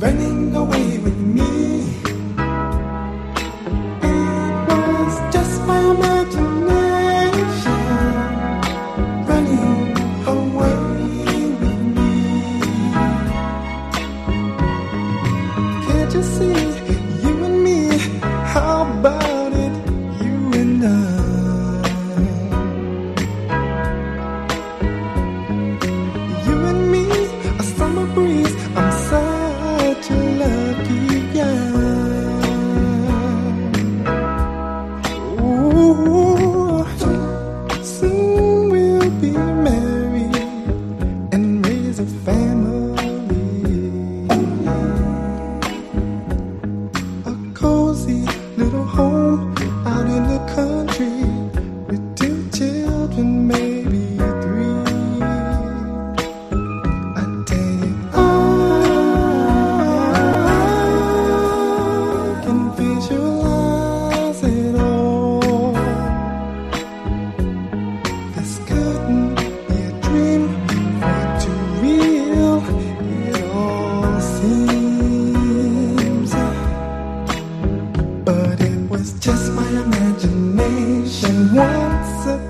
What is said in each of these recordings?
running away with me. maybe three. I can visualize it all. This couldn't be a dream, far too real. It all seems, but it was just my imagination once.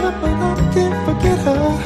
never forget her.